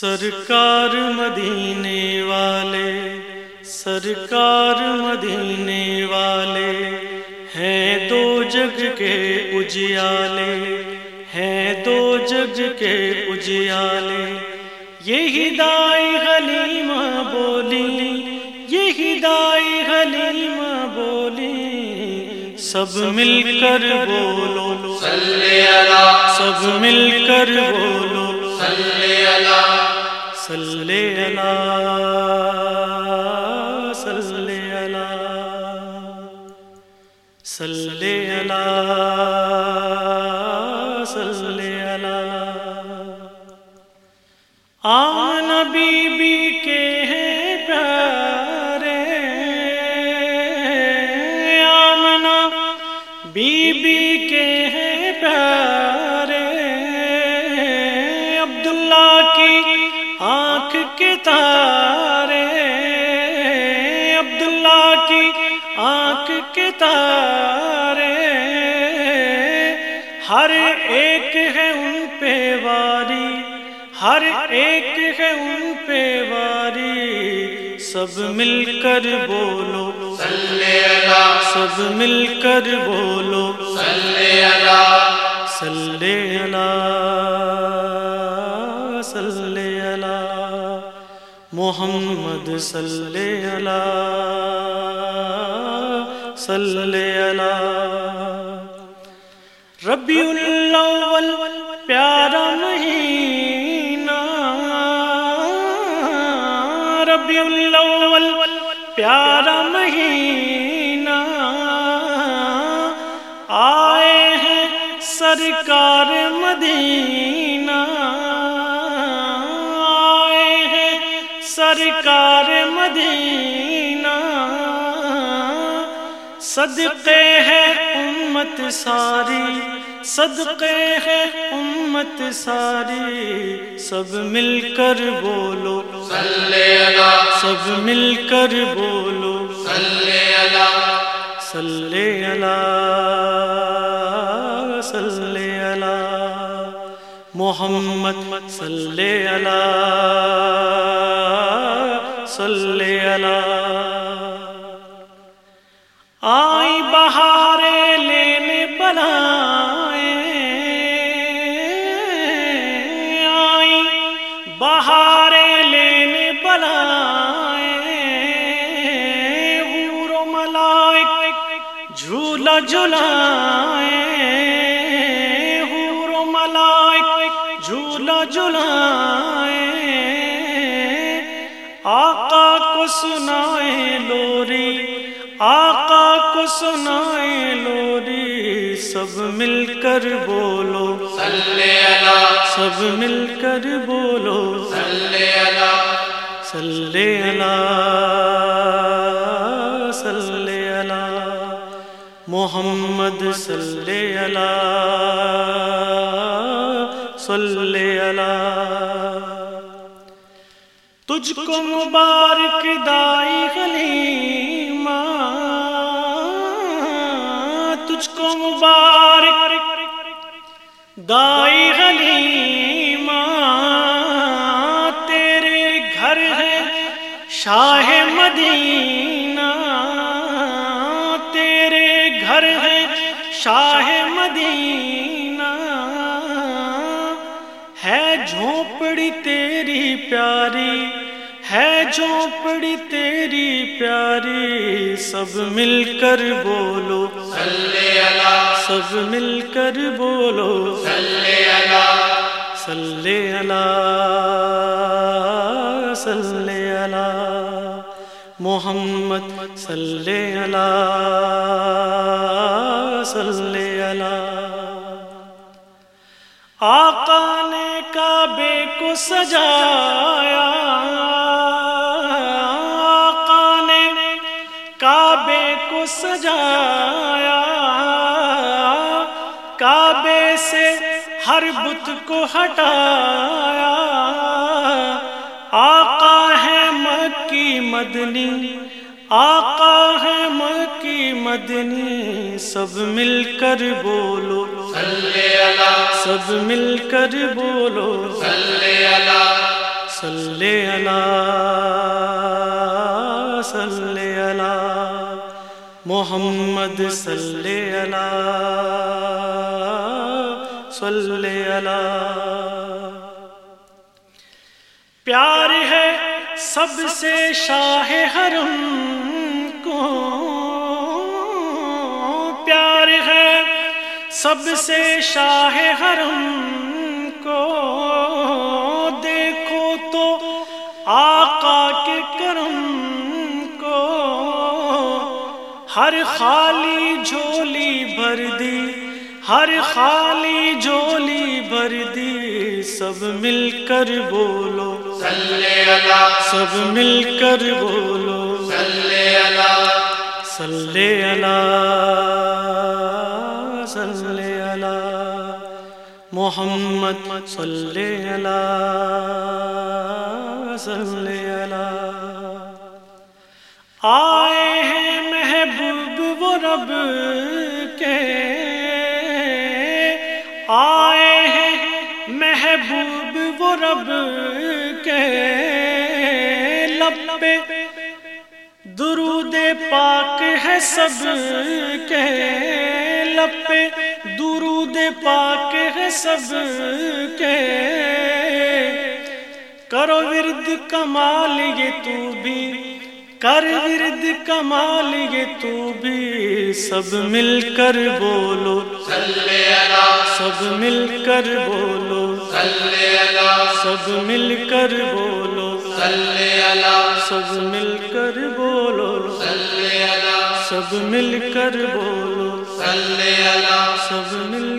سرکار مدینے والے سرکار مدینے والے ہیں دو جگ کے اجیالے ہیں دو جگ کے اجیالے۔ یہ دائی حلیم بولی یہ دائی حلیم بولی۔ سب مل کر بولو۔ سب مل کر بولو۔ صلی اللہ صلی اللہ صلی اللہ صلی اللہ آن بی بی کے ہیں پیارے، آمنا، بی بی کے ہیں پیارے۔ کے تارے، عبداللہ کی آنکھ کے تارے۔ ہر ایک ہے ان پہ واری، ہر ایک ہے ان پہ واری۔ سب مل کر بولو، سب مل کر بولو۔ صلی اللہ اللہ۔ محمد صلی اللہ صلی اللہ۔ ربیع الاول، پیارا مہینہ ربیع الاول، پیارا مہینہ آئے ہیں سرکار مدینہ۔ سرکار مدینہ، صدقے ہے امت ساری، صدقے ہے امت ساری، سب مل کر بولو، سب مل کر بولو، صلی اللہ صلی اللہ، محمد صلی اللہ۔ صلی اللہ آئی بہارے لینے بلائے. آئی بہارے لینے بلائے. حور و ملائک جھولا جلائے سنائے لوری آقا کو سنائے لوری سب مل کر بولو۔ سب مل کر بولو۔ صلی اللہ صلی اللہ۔ محمد صلی اللہ صلی اللہ۔ تجھ کو مبارک دائی غلیمہ تجھ کو مبارک دائی غلیمہ تیرے گھر ہے شاہ مدینہ، تیرے گھر ہے شاہ مدینہ، ہے جھونپڑی تیری پیاری ہے جھونپڑی تیری پیاری، سب مل کر بولو۔ سب مل کر بولو۔ صلی اللہ صلی اللہ۔ محمد، صلی اللہ صلی اللہ۔ آقا نے کعبے کو سجایا۔ سجایا۔ کعبے سے ہر بت کو ہٹایا۔ آقا ہے مکی مدنی آقا ہے مکی مدنی سب مل کر بولو۔ سب مل کر بولو۔ صلی علی محمد صلی علی صلی علی پیار ہے سب سے شاہ حرم کو پیار ہے سب سے شاہ حرم ہر خالی جھولی بھر دی ہر خالی جھولی بھر دی سب مل کر بولو۔ سب مل کر بولو۔ صلی اللہ صلی اللہ۔ محمد صلی اللہ صلی محبوب وہ رب کے لب پہ۔ درود پاک ہے سب کے لب پہ۔ درود پاک ہے سب کے۔ کرو ورد کمال یہ تو بھی۔ کر ورد کمال یہ تو بھی۔ سب مل کر بولو۔ سب مل کر بولو۔ سب مل کر بولو۔ سب مل کر بولو۔ سب مل کر بولو۔ سب مل